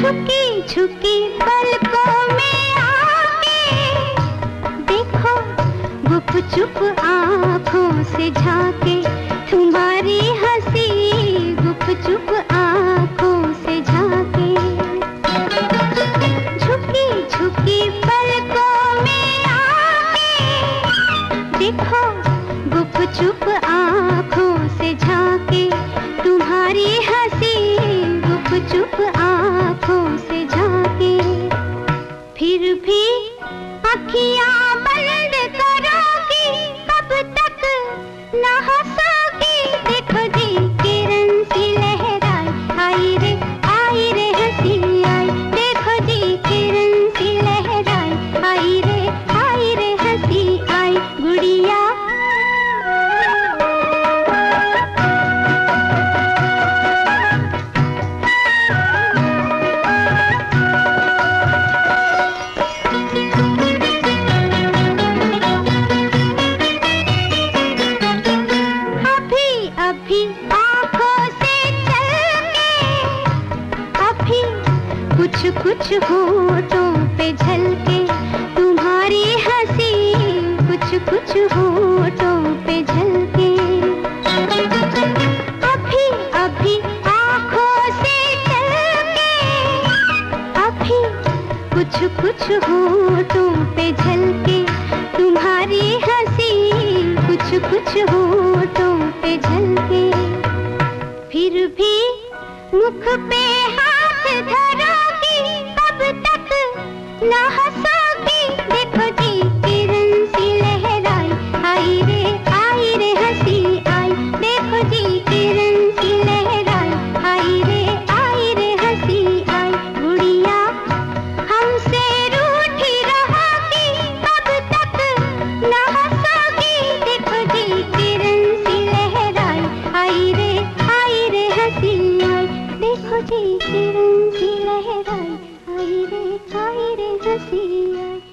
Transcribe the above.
झुकी झुकी पलकों में आके देखो गुप चुप आँखों से झाके तुम्हारे अभी आँखों से चल अभी कुछ कुछ होठों पे झलके। तुम्हारी हँसी कुछ कुछ हो होठों पे झलके। अभी अभी आँखों से झलके अभी कुछ कुछ हो होठों पे झलके। भी मुख पे हाथ धरोगी तब तक ना हंसा। हँसी रह गई। आई रे आई रे हँसी आई।